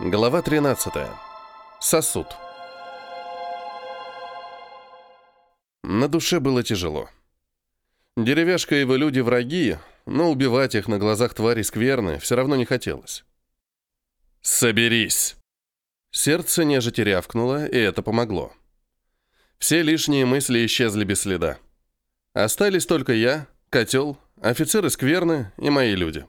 Глава 13. Сосуд. На душе было тяжело. Деревяшка и его люди враги, но убивать их на глазах твари скверны все равно не хотелось. «Соберись!» Сердце нежити рявкнуло, и это помогло. Все лишние мысли исчезли без следа. Остались только я, котел, офицеры скверны и мои люди.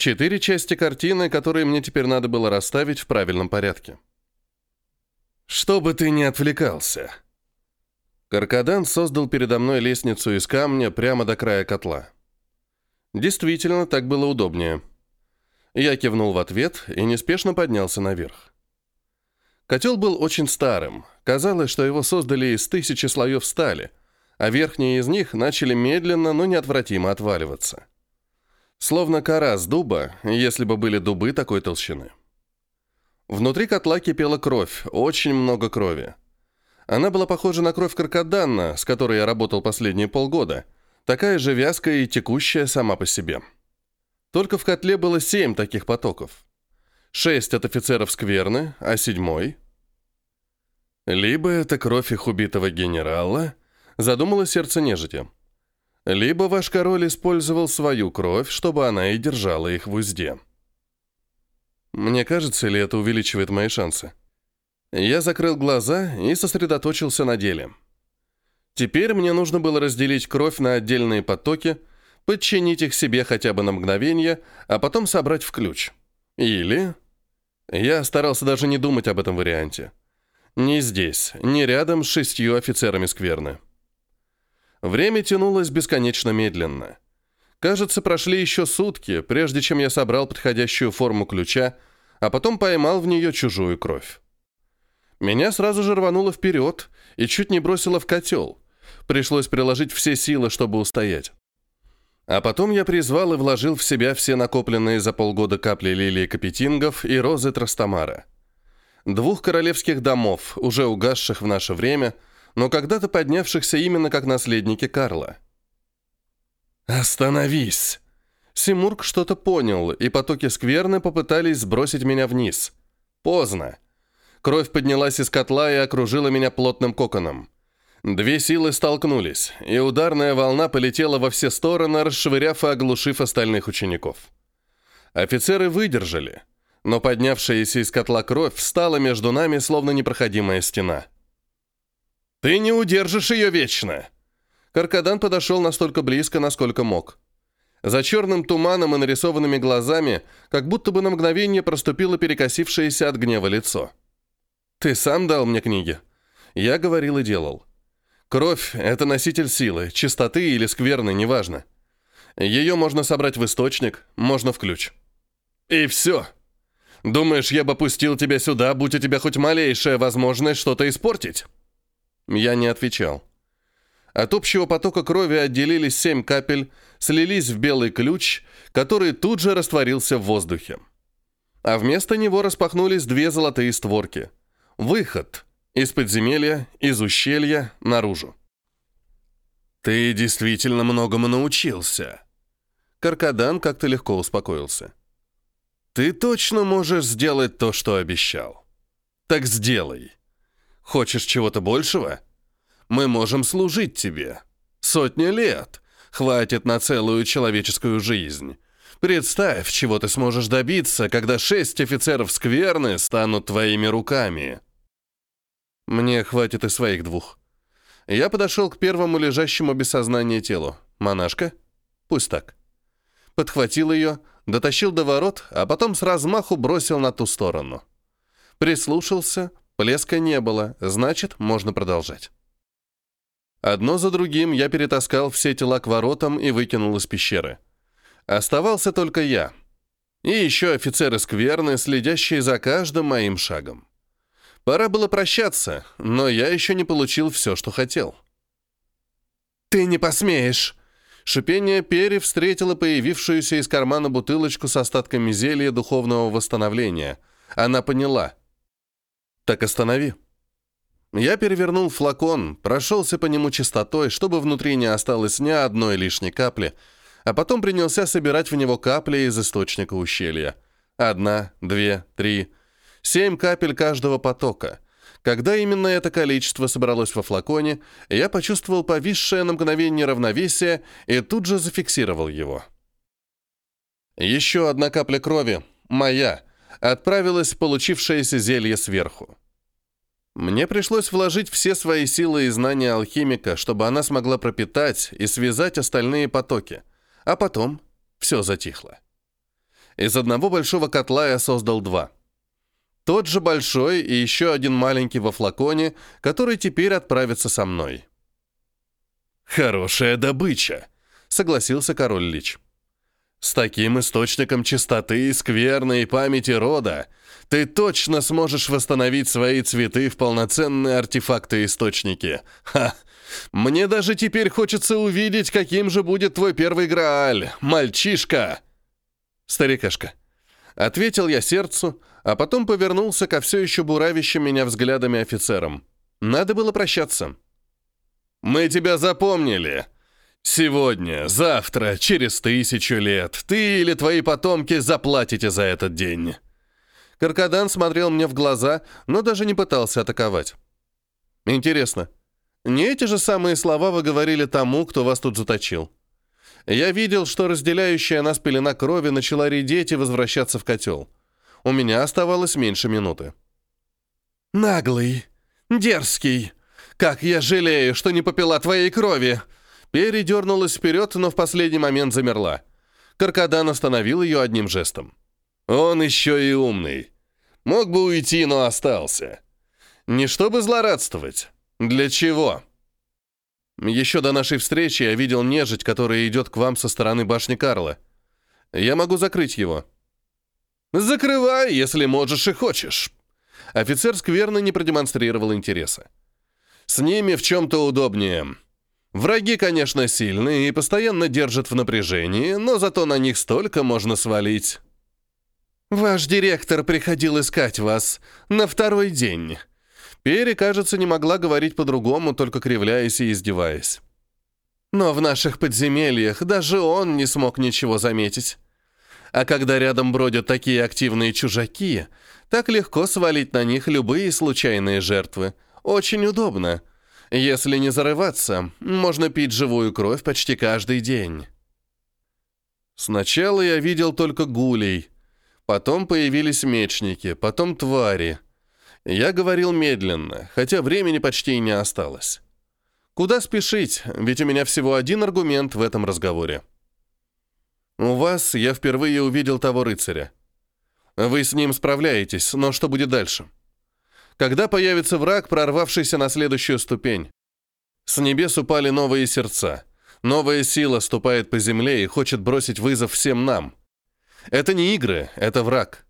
Четыре части картины, которые мне теперь надо было расставить в правильном порядке. «Чтобы ты не отвлекался!» Каркадан создал передо мной лестницу из камня прямо до края котла. Действительно, так было удобнее. Я кивнул в ответ и неспешно поднялся наверх. Котел был очень старым. Казалось, что его создали из тысячи слоев стали, а верхние из них начали медленно, но неотвратимо отваливаться. Словно кора с дуба, если бы были дубы такой толщины. Внутри котла кипела кровь, очень много крови. Она была похожа на кровь каркаданна, с которой я работал последние полгода, такая же вязкая и текущая сама по себе. Только в котле было семь таких потоков. Шесть от офицеров скверны, а седьмой... Либо это кровь их убитого генерала, задумало сердце нежити. Либо ваш король использовал свою кровь, чтобы она и держала их в узде. Мне кажется, ли это увеличивает мои шансы? Я закрыл глаза и сосредоточился на деле. Теперь мне нужно было разделить кровь на отдельные потоки, подчинить их себе хотя бы на мгновение, а потом собрать в ключ. Или... Я старался даже не думать об этом варианте. Не здесь, не рядом с шестью офицерами скверны. Время тянулось бесконечно медленно. Кажется, прошли еще сутки, прежде чем я собрал подходящую форму ключа, а потом поймал в нее чужую кровь. Меня сразу же рвануло вперед и чуть не бросило в котел. Пришлось приложить все силы, чтобы устоять. А потом я призвал и вложил в себя все накопленные за полгода капли лилии капетингов и розы Трастамара. Двух королевских домов, уже угасших в наше время – но когда-то поднявшихся именно как наследники Карла. «Остановись!» Симург что-то понял, и потоки скверны попытались сбросить меня вниз. Поздно. Кровь поднялась из котла и окружила меня плотным коконом. Две силы столкнулись, и ударная волна полетела во все стороны, расшвыряв и оглушив остальных учеников. Офицеры выдержали, но поднявшаяся из котла кровь встала между нами, словно непроходимая стена. «Ты не удержишь ее вечно!» Каркадан подошел настолько близко, насколько мог. За черным туманом и нарисованными глазами, как будто бы на мгновение проступило перекосившееся от гнева лицо. «Ты сам дал мне книги?» Я говорил и делал. Кровь — это носитель силы, чистоты или скверны, неважно. Ее можно собрать в источник, можно в ключ. И все. Думаешь, я бы пустил тебя сюда, будь у тебя хоть малейшая возможность что-то испортить? Я не отвечал. От общего потока крови отделились семь капель, слились в белый ключ, который тут же растворился в воздухе. А вместо него распахнулись две золотые створки. Выход из подземелья, из ущелья, наружу. «Ты действительно многому научился». Каркадан как-то легко успокоился. «Ты точно можешь сделать то, что обещал. Так сделай». Хочешь чего-то большего? Мы можем служить тебе. Сотни лет. Хватит на целую человеческую жизнь. Представь, чего ты сможешь добиться, когда шесть офицеров скверны станут твоими руками. Мне хватит и своих двух. Я подошел к первому лежащему без сознания телу. Монашка? Пусть так. Подхватил ее, дотащил до ворот, а потом с размаху бросил на ту сторону. Прислушался, Плеска не было, значит, можно продолжать. Одно за другим я перетаскал все тела к воротам и выкинул из пещеры. Оставался только я. И еще офицеры скверны, следящие за каждым моим шагом. Пора было прощаться, но я еще не получил все, что хотел. «Ты не посмеешь!» Шипение Пери встретило появившуюся из кармана бутылочку с остатками зелья духовного восстановления. Она поняла. «Так останови». Я перевернул флакон, прошелся по нему чистотой, чтобы внутри не осталось ни одной лишней капли, а потом принялся собирать в него капли из источника ущелья. Одна, две, три. Семь капель каждого потока. Когда именно это количество собралось во флаконе, я почувствовал повисшее на мгновение равновесие и тут же зафиксировал его. Еще одна капля крови, моя, отправилась в получившееся зелье сверху. Мне пришлось вложить все свои силы и знания алхимика, чтобы она смогла пропитать и связать остальные потоки, а потом все затихло. Из одного большого котла я создал два. Тот же большой и еще один маленький во флаконе, который теперь отправится со мной. «Хорошая добыча», — согласился король Лич. С таким источником чистоты, скверной памяти рода ты точно сможешь восстановить свои цветы в полноценные артефакты-источники. Ха! Мне даже теперь хочется увидеть, каким же будет твой первый Грааль, мальчишка!» «Старикашка», — ответил я сердцу, а потом повернулся ко все еще буравящим меня взглядами офицерам. Надо было прощаться. «Мы тебя запомнили!» Сегодня, завтра, через тысячу лет ты или твои потомки заплатите за этот день. Каркадан смотрел мне в глаза, но даже не пытался атаковать. Интересно, не эти же самые слова вы говорили тому, кто вас тут заточил? Я видел, что разделяющая нас пелена крови начала редеть и возвращаться в котел. У меня оставалось меньше минуты. «Наглый, дерзкий, как я жалею, что не попила твоей крови!» Передернулась вперед, но в последний момент замерла. Каркадан остановил ее одним жестом. «Он еще и умный. Мог бы уйти, но остался. Не чтобы злорадствовать. Для чего?» «Еще до нашей встречи я видел нежить, которая идет к вам со стороны башни Карла. Я могу закрыть его». «Закрывай, если можешь и хочешь». Офицер скверно не продемонстрировал интереса. «С ними в чем-то удобнее. Враги, конечно, сильные и постоянно держат в напряжении, но зато на них столько можно свалить. «Ваш директор приходил искать вас на второй день». Перри, кажется, не могла говорить по-другому, только кривляясь и издеваясь. Но в наших подземельях даже он не смог ничего заметить. А когда рядом бродят такие активные чужаки, так легко свалить на них любые случайные жертвы. Очень удобно. Если не зарываться, можно пить живую кровь почти каждый день. Сначала я видел только гулей, потом появились мечники, потом твари. Я говорил медленно, хотя времени почти и не осталось. Куда спешить, ведь у меня всего один аргумент в этом разговоре. У вас я впервые увидел того рыцаря. Вы с ним справляетесь, но что будет дальше? Когда появится враг, прорвавшийся на следующую ступень? С небес упали новые сердца. Новая сила ступает по земле и хочет бросить вызов всем нам. Это не игры, это враг.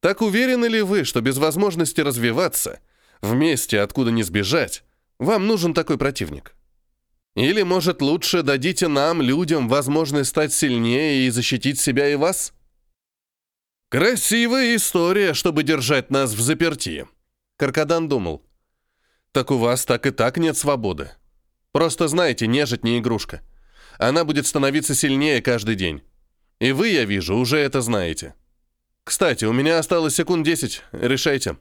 Так уверены ли вы, что без возможности развиваться, вместе, откуда не сбежать, вам нужен такой противник? Или, может, лучше дадите нам, людям, возможность стать сильнее и защитить себя и вас? Красивая история, чтобы держать нас в заперти. Каркадан думал. Так у вас так и так нет свободы. Просто знайте, нежить не игрушка. Она будет становиться сильнее каждый день. И вы, я вижу, уже это знаете. Кстати, у меня осталось секунд десять. Решайте.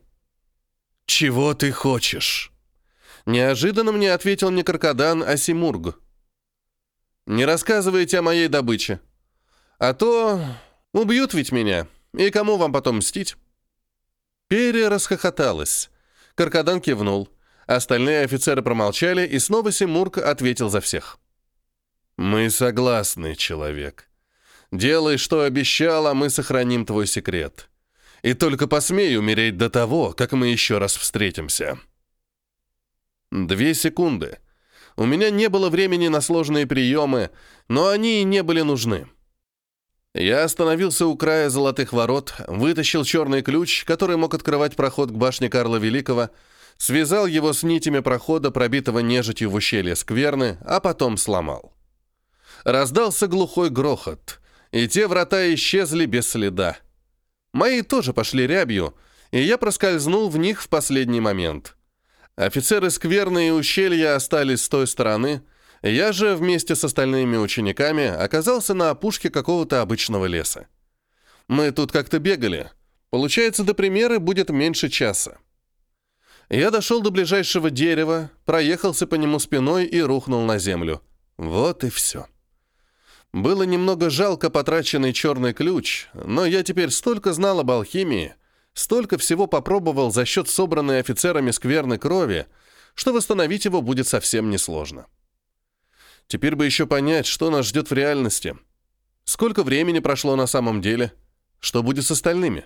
Чего ты хочешь? Неожиданно мне ответил не Каркадан, а Симург. Не рассказывайте о моей добыче. А то убьют ведь меня. И кому вам потом мстить? Пере расхохоталась. Каркадан кивнул. Остальные офицеры промолчали, и снова Симург ответил за всех. «Мы согласны, человек. Делай, что обещал, а мы сохраним твой секрет. И только посмей умереть до того, как мы еще раз встретимся». Две секунды. У меня не было времени на сложные приемы, но они и не были нужны. Я остановился у края золотых ворот, вытащил черный ключ, который мог открывать проход к башне Карла Великого, связал его с нитями прохода, пробитого нежитью в ущелье скверны, а потом сломал. Раздался глухой грохот, и те врата исчезли без следа. Мои тоже пошли рябью, и я проскользнул в них в последний момент. Офицеры скверны и ущелья остались с той стороны, я же вместе с остальными учениками оказался на опушке какого-то обычного леса. Мы тут как-то бегали. Получается, до примеры будет меньше часа. Я дошел до ближайшего дерева, проехался по нему спиной и рухнул на землю. Вот и все. Было немного жалко потраченный черный ключ, но я теперь столько знал об алхимии, столько всего попробовал за счет собранной офицерами скверной крови, что восстановить его будет совсем несложно. Теперь бы еще понять, что нас ждет в реальности. Сколько времени прошло на самом деле? Что будет с остальными?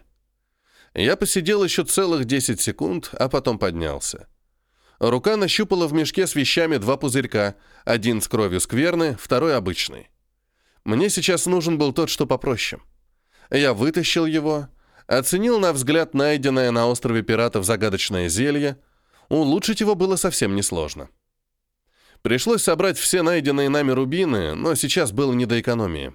Я посидел еще целых 10 секунд, а потом поднялся. Рука нащупала в мешке с вещами два пузырька, один с кровью скверны, второй обычный. Мне сейчас нужен был тот, что попроще. Я вытащил его, оценил на взгляд найденное на острове пиратов загадочное зелье. Улучшить его было совсем несложно. Пришлось собрать все найденные нами рубины, но сейчас было не до экономии.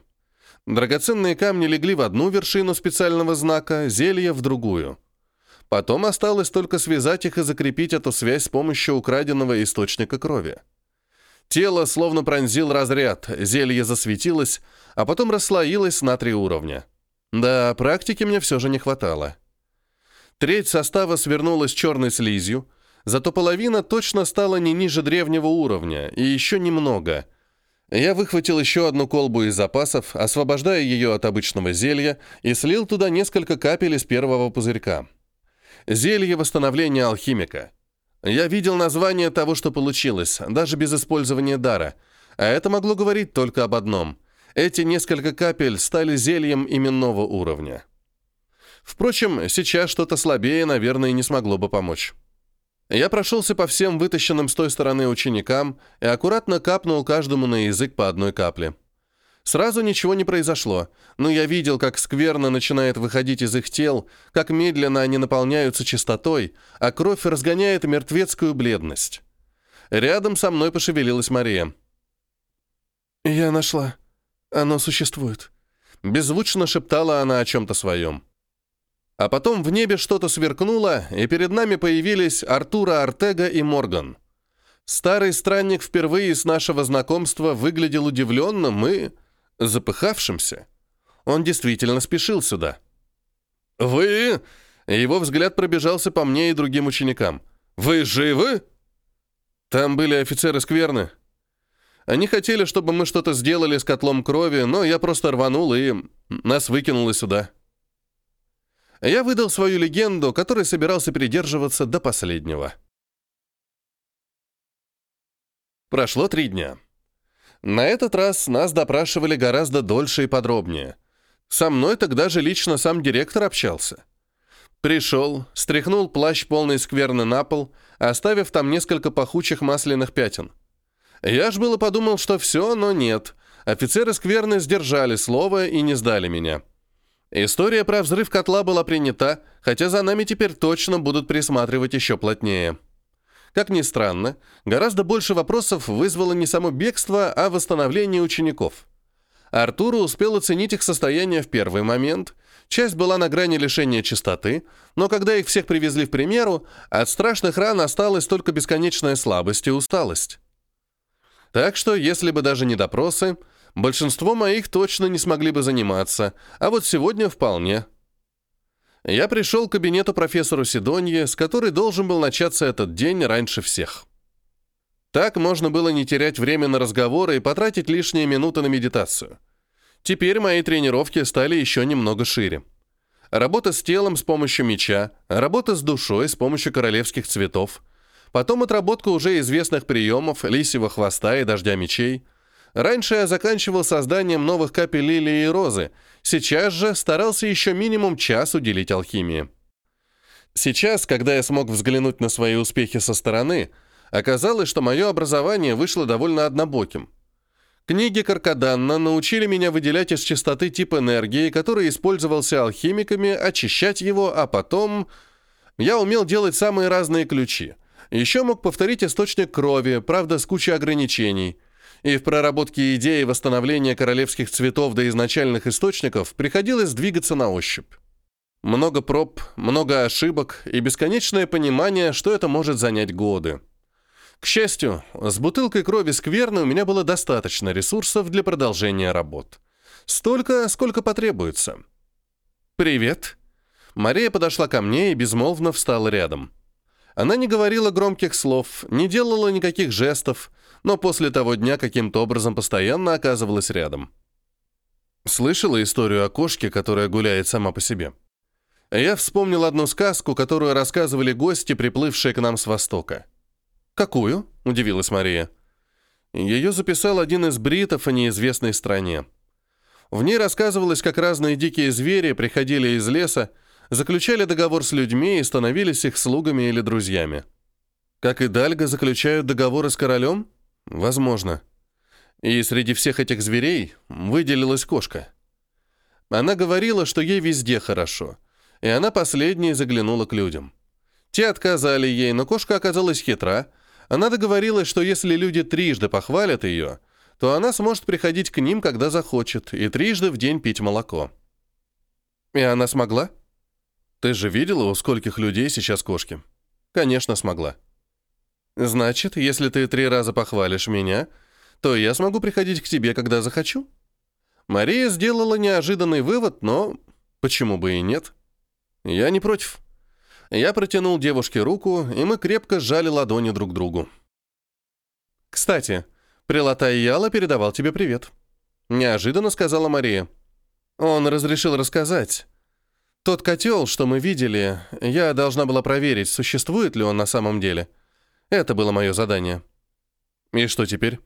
Драгоценные камни легли в одну вершину специального знака, зелье в другую. Потом осталось только связать их и закрепить эту связь с помощью украденного источника крови. Тело словно пронзил разряд, зелье засветилось, а потом расслоилось на три уровня. Да, практики мне все же не хватало. Треть состава свернулась черной слизью, зато половина точно стала не ниже древнего уровня, и еще немного. Я выхватил еще одну колбу из запасов, освобождая ее от обычного зелья, и слил туда несколько капель из первого пузырька. Зелье восстановления алхимика. Я видел название того, что получилось, даже без использования дара. А это могло говорить только об одном. Эти несколько капель стали зельем именного уровня. Впрочем, сейчас что-то слабее, наверное, не смогло бы помочь. Я прошелся по всем вытащенным с той стороны ученикам и аккуратно капнул каждому на язык по одной капле. Сразу ничего не произошло, но я видел, как скверно начинает выходить из их тел, как медленно они наполняются чистотой, а кровь разгоняет мертвецкую бледность. Рядом со мной пошевелилась Мария. «Я нашла. Оно существует», — беззвучно шептала она о чем-то своем. А потом в небе что-то сверкнуло, и перед нами появились Артура Артега и Морган. Старый странник впервые с нашего знакомства выглядел удивленным и запыхавшимся. Он действительно спешил сюда. «Вы...» Его взгляд пробежался по мне и другим ученикам. «Вы живы?» Там были офицеры скверны. Они хотели, чтобы мы что-то сделали с котлом крови, но я просто рванул и нас выкинуло сюда. Я выдал свою легенду, которой собирался придерживаться до последнего. Прошло три дня. На этот раз нас допрашивали гораздо дольше и подробнее. Со мной тогда же лично сам директор общался. Пришел, стряхнул плащ полный скверны на пол, оставив там несколько пахучих масляных пятен. Я ж было подумал, что все, но нет. Офицеры скверны сдержали слово и не сдали меня. История про взрыв котла была принята, хотя за нами теперь точно будут присматривать еще плотнее. Как ни странно, гораздо больше вопросов вызвало не само бегство, а восстановление учеников. Артуру успел оценить их состояние в первый момент. Часть была на грани лишения чистоты, но когда их всех привезли в примеру, от страшных ран осталась только бесконечная слабость и усталость. Так что, если бы даже не допросы, большинство моих точно не смогли бы заниматься, а вот сегодня вполне. Я пришел к кабинету профессору Сидонье, с которой должен был начаться этот день раньше всех. Так можно было не терять время на разговоры и потратить лишние минуты на медитацию. Теперь мои тренировки стали еще немного шире. Работа с телом с помощью меча, работа с душой с помощью королевских цветов, потом отработка уже известных приемов лисьего хвоста и дождя мечей – Раньше я заканчивал созданием новых капель лилии и розы, сейчас же старался еще минимум час уделить алхимии. Сейчас, когда я смог взглянуть на свои успехи со стороны, оказалось, что мое образование вышло довольно однобоким. Книги Каркаданна научили меня выделять из частоты тип энергии, который использовался алхимиками, очищать его, а потом... Я умел делать самые разные ключи. Еще мог повторить источник крови, правда, с кучей ограничений – и в проработке идеи восстановления королевских цветов до изначальных источников приходилось двигаться на ощупь. Много проб, много ошибок и бесконечное понимание, что это может занять годы. К счастью, с бутылкой крови скверны у меня было достаточно ресурсов для продолжения работ. Столько, сколько потребуется. «Привет». Мария подошла ко мне и безмолвно встала рядом. Она не говорила громких слов, не делала никаких жестов, но после того дня каким-то образом постоянно оказывалась рядом. Слышала историю о кошке, которая гуляет сама по себе? Я вспомнил одну сказку, которую рассказывали гости, приплывшие к нам с Востока. «Какую?» – удивилась Мария. Ее записал один из бритов о неизвестной стране. В ней рассказывалось, как разные дикие звери приходили из леса, заключали договор с людьми и становились их слугами или друзьями. Как и Дальга заключают договоры с королем? Возможно. И среди всех этих зверей выделилась кошка. Она говорила, что ей везде хорошо, и она последней заглянула к людям. Те отказали ей, но кошка оказалась хитра. Она договорилась, что если люди трижды похвалят ее, то она сможет приходить к ним, когда захочет, и трижды в день пить молоко. И она смогла? Ты же видела, у скольких людей сейчас кошки? Конечно, смогла. Значит, если ты три раза похвалишь меня, то я смогу приходить к тебе, когда захочу? Мария сделала неожиданный вывод, но почему бы и нет? Я не против. Я протянул девушке руку, и мы крепко сжали ладони друг другу. «Кстати, Прилатай Яла передавал тебе привет», — неожиданно сказала Мария. «Он разрешил рассказать. Тот котел, что мы видели, я должна была проверить, существует ли он на самом деле. Это было мое задание». «И что теперь?»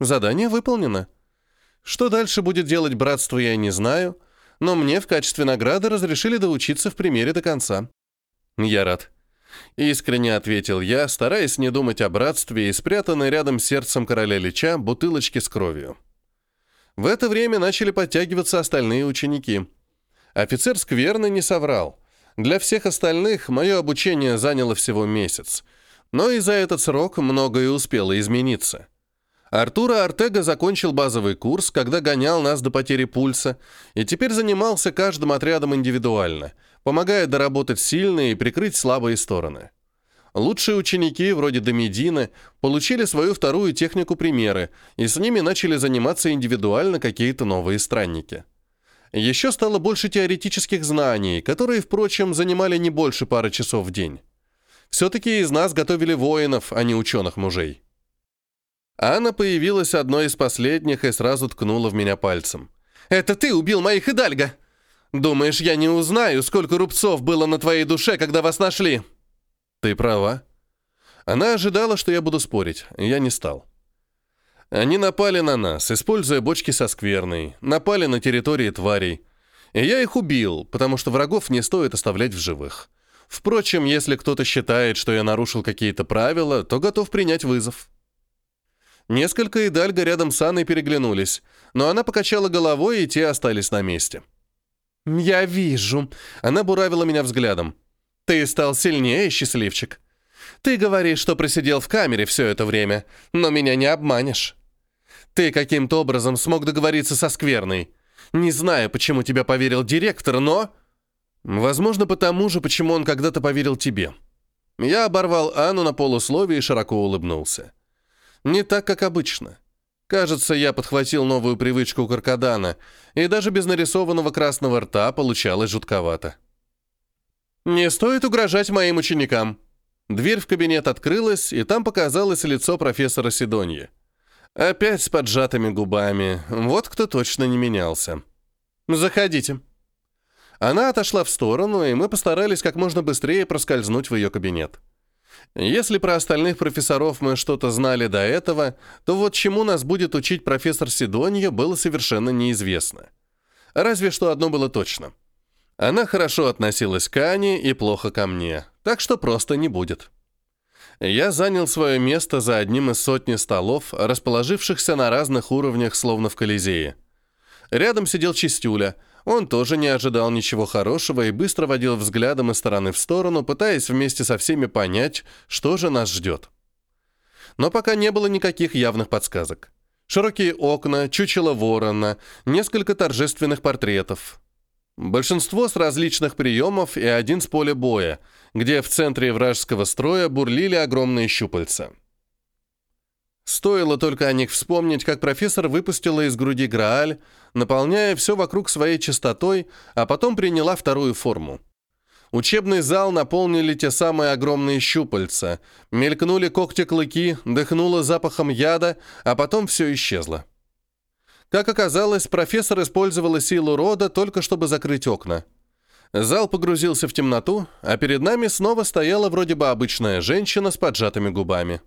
«Задание выполнено. Что дальше будет делать братство, я не знаю, но мне в качестве награды разрешили доучиться в примере до конца». «Я рад», Искренне ответил я, стараясь не думать о братстве и спрятанной рядом сердцем короля Лича бутылочки с кровью. В это время начали подтягиваться остальные ученики. Офицер скверно не соврал. Для всех остальных мое обучение заняло всего месяц. Но и за этот срок многое успело измениться. Артура Артега закончил базовый курс, когда гонял нас до потери пульса, и теперь занимался каждым отрядом индивидуально – помогая доработать сильные и прикрыть слабые стороны. Лучшие ученики, вроде Домедины, получили свою вторую технику примеры, и с ними начали заниматься индивидуально какие-то новые странники. Еще стало больше теоретических знаний, которые, впрочем, занимали не больше пары часов в день. Все-таки из нас готовили воинов, а не ученых-мужей. Анна появилась одной из последних и сразу ткнула в меня пальцем. «Это ты убил моих Идальга!» Думаешь, я не узнаю, сколько рубцов было на твоей душе, когда вас нашли?» «Ты права». Она ожидала, что я буду спорить. Я не стал. Они напали на нас, используя бочки со скверной, напали на территории тварей. И я их убил, потому что врагов не стоит оставлять в живых. Впрочем, если кто-то считает, что я нарушил какие-то правила, то готов принять вызов. Несколько идальга рядом с Анной переглянулись, но она покачала головой, и те остались на месте. — «Я вижу». Она буравила меня взглядом. «Ты стал сильнее, счастливчик. Ты говоришь, что просидел в камере все это время, но меня не обманешь. Ты каким-то образом смог договориться со Скверной. Не знаю, почему тебя поверил директор, но...» «Возможно, потому же, почему он когда-то поверил тебе». Я оборвал Анну на полусловие и широко улыбнулся. «Не так, как обычно». Кажется, я подхватил новую привычку каркадана, и даже без нарисованного красного рта получалось жутковато. «Не стоит угрожать моим ученикам». Дверь в кабинет открылась, и там показалось лицо профессора Сидоньи. Опять с поджатыми губами. Вот кто точно не менялся. «Заходите». Она отошла в сторону, и мы постарались как можно быстрее проскользнуть в ее кабинет. Если про остальных профессоров мы что-то знали до этого, то вот чему нас будет учить профессор Сидонья, было совершенно неизвестно. Разве что одно было точно. Она хорошо относилась к Ане и плохо ко мне, так что просто не будет. Я занял свое место за одним из сотни столов, расположившихся на разных уровнях, словно в Колизее. Рядом сидел Чистюля — он тоже не ожидал ничего хорошего и быстро водил взглядом из стороны в сторону, пытаясь вместе со всеми понять, что же нас ждет. Но пока не было никаких явных подсказок. Широкие окна, чучело ворона, несколько торжественных портретов. Большинство с различных приемов и один с поля боя, где в центре вражеского строя бурлили огромные щупальца. Стоило только о них вспомнить, как профессор выпустила из груди Грааль, наполняя все вокруг своей чистотой, а потом приняла вторую форму. Учебный зал наполнили те самые огромные щупальца, мелькнули когти-клыки, дыхнуло запахом яда, а потом все исчезло. Как оказалось, профессор использовала силу рода только чтобы закрыть окна. Зал погрузился в темноту, а перед нами снова стояла вроде бы обычная женщина с поджатыми губами.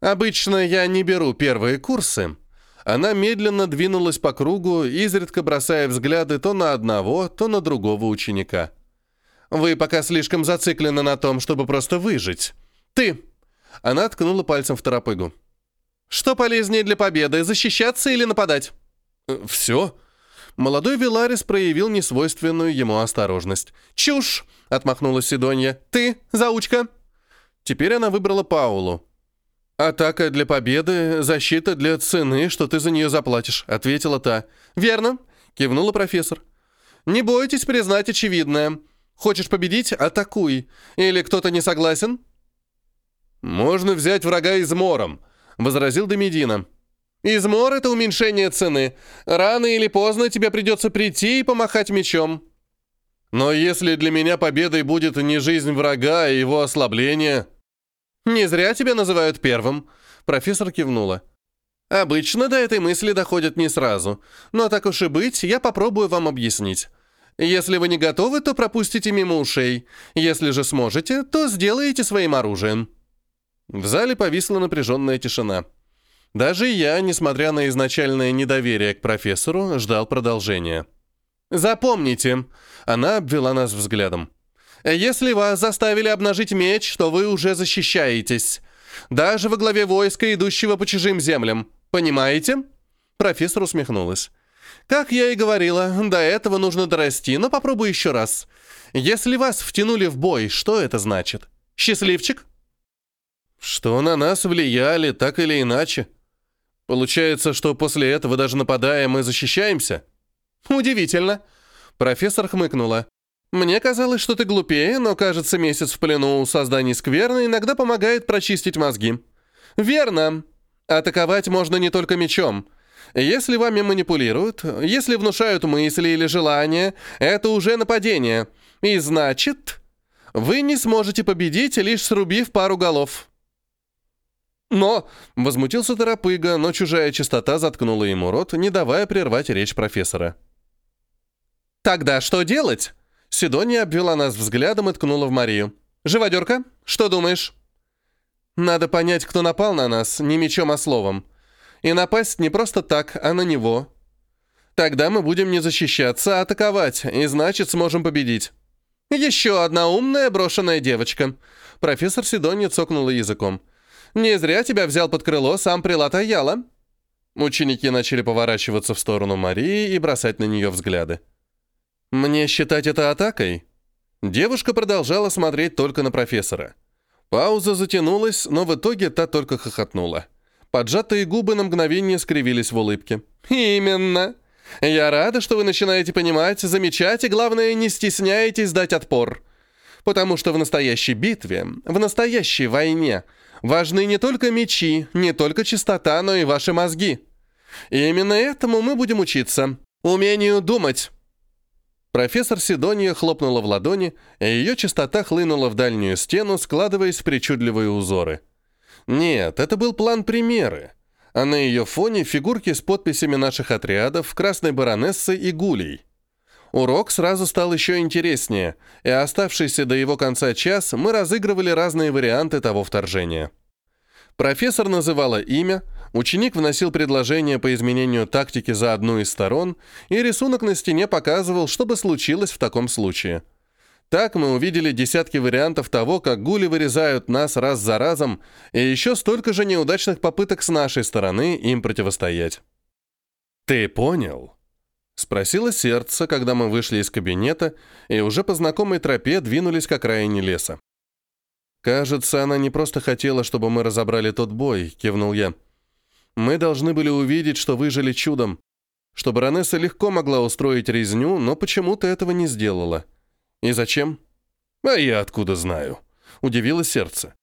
Обычно я не беру первые курсы. Она медленно двинулась по кругу, изредка бросая взгляды то на одного, то на другого ученика. Вы пока слишком зациклены на том, чтобы просто выжить. Ты!» Она ткнула пальцем в торопыгу. «Что полезнее для победы, защищаться или нападать?» «Э, «Все». Молодой Виларис проявил несвойственную ему осторожность. «Чушь!» — отмахнулась Сидонья. «Ты, заучка!» Теперь она выбрала Паулу. «Атака для победы, защита для цены, что ты за нее заплатишь», — ответила та. «Верно», — кивнула профессор. «Не бойтесь признать очевидное. Хочешь победить — атакуй. Или кто-то не согласен?» «Можно взять врага измором», — возразил Домедина. «Измор — это уменьшение цены. Рано или поздно тебе придется прийти и помахать мечом». «Но если для меня победой будет не жизнь врага, а его ослабление...» «Не зря тебя называют первым», — профессор кивнула. «Обычно до этой мысли доходят не сразу, но так уж и быть, я попробую вам объяснить. Если вы не готовы, то пропустите мимо ушей. Если же сможете, то сделаете своим оружием». В зале повисла напряженная тишина. Даже я, несмотря на изначальное недоверие к профессору, ждал продолжения. «Запомните», — она обвела нас взглядом. Если вас заставили обнажить меч, то вы уже защищаетесь. Даже во главе войска, идущего по чужим землям. Понимаете?» Профессор усмехнулась. «Как я и говорила, до этого нужно дорасти, но попробуй еще раз. Если вас втянули в бой, что это значит? Счастливчик?» «Что на нас влияли, так или иначе. Получается, что после этого даже нападая мы защищаемся?» «Удивительно». Профессор хмыкнула. Мне казалось, что ты глупее, но, кажется, месяц в плену у созданий скверны иногда помогает прочистить мозги. Верно. Атаковать можно не только мечом. Если вами манипулируют, если внушают мысли или желания, это уже нападение. И значит, вы не сможете победить, лишь срубив пару голов. Но, возмутился Торопыга, но чужая чистота заткнула ему рот, не давая прервать речь профессора. «Тогда что делать?» Сидония обвела нас взглядом и ткнула в Марию. «Живодерка, что думаешь?» «Надо понять, кто напал на нас, не мечом, а словом. И напасть не просто так, а на него. Тогда мы будем не защищаться, а атаковать, и значит, сможем победить». «Еще одна умная брошенная девочка». Профессор Сидония цокнула языком. «Не зря тебя взял под крыло сам прилад Аяла». Ученики начали поворачиваться в сторону Марии и бросать на нее взгляды. «Мне считать это атакой?» Девушка продолжала смотреть только на профессора. Пауза затянулась, но в итоге та только хохотнула. Поджатые губы на мгновение скривились в улыбке. «Именно. Я рада, что вы начинаете понимать, замечать и, главное, не стесняетесь дать отпор. Потому что в настоящей битве, в настоящей войне важны не только мечи, не только чистота, но и ваши мозги. И именно этому мы будем учиться. Умению думать». Профессор Сидония хлопнула в ладони, и ее частота хлынула в дальнюю стену, складываясь в причудливые узоры. Нет, это был план примеры. А на ее фоне фигурки с подписями наших отрядов, Красной Баронессы и Гулей. Урок сразу стал еще интереснее, и оставшийся до его конца час мы разыгрывали разные варианты того вторжения. Профессор называла имя, Ученик вносил предложение по изменению тактики за одну из сторон, и рисунок на стене показывал, что бы случилось в таком случае. Так мы увидели десятки вариантов того, как гули вырезают нас раз за разом, и еще столько же неудачных попыток с нашей стороны им противостоять. «Ты понял?» — спросило сердце, когда мы вышли из кабинета и уже по знакомой тропе двинулись к окраине леса. «Кажется, она не просто хотела, чтобы мы разобрали тот бой», — кивнул я. Мы должны были увидеть, что выжили чудом, что баронесса легко могла устроить резню, но почему-то этого не сделала. И зачем? А я откуда знаю? Удивило сердце.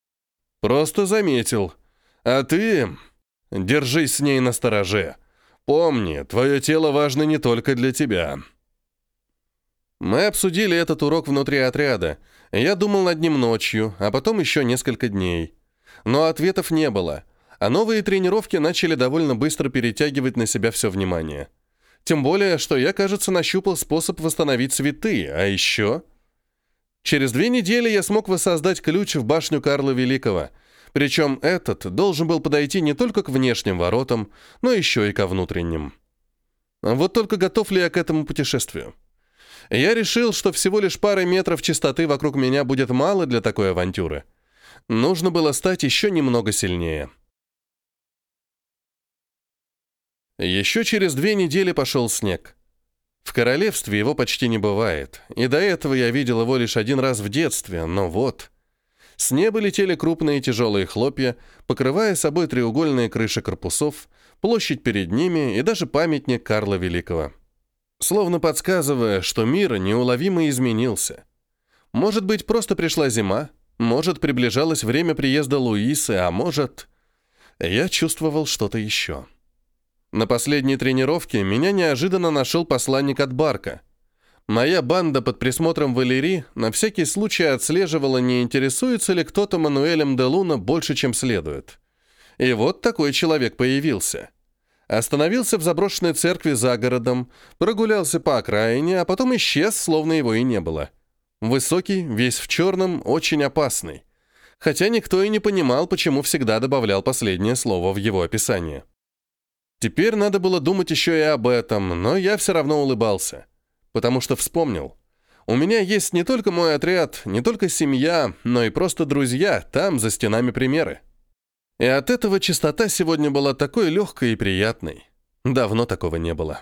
Просто заметил. А ты держись с ней на стороже. Помни, твое тело важно не только для тебя. Мы обсудили этот урок внутри отряда. Я думал над ним ночью, а потом еще несколько дней. Но ответов не было, а новые тренировки начали довольно быстро перетягивать на себя все внимание. Тем более, что я, кажется, нащупал способ восстановить цветы, а еще... Через две недели я смог воссоздать ключ в башню Карла Великого, причем этот должен был подойти не только к внешним воротам, но еще и ко внутренним. Вот только готов ли я к этому путешествию? Я решил, что всего лишь пары метров чистоты вокруг меня будет мало для такой авантюры. Нужно было стать еще немного сильнее. Еще через две недели пошел снег. В королевстве его почти не бывает, и до этого я видел его лишь один раз в детстве, но вот... С неба летели крупные тяжелые хлопья, покрывая собой треугольные крыши корпусов, площадь перед ними и даже памятник Карла Великого словно подсказывая, что мир неуловимо изменился. Может быть, просто пришла зима, может, приближалось время приезда Луисы, а может... Я чувствовал что-то еще. На последней тренировке меня неожиданно нашел посланник от Барка. Моя банда под присмотром Валерии на всякий случай отслеживала, не интересуется ли кто-то Мануэлем де Луна больше, чем следует. И вот такой человек появился — Остановился в заброшенной церкви за городом, прогулялся по окраине, а потом исчез, словно его и не было. Высокий, весь в черном, очень опасный. Хотя никто и не понимал, почему всегда добавлял последнее слово в его описание. Теперь надо было думать еще и об этом, но я все равно улыбался. Потому что вспомнил. У меня есть не только мой отряд, не только семья, но и просто друзья, там, за стенами примеры. И от этого чистота сегодня была такой легкой и приятной. Давно такого не было.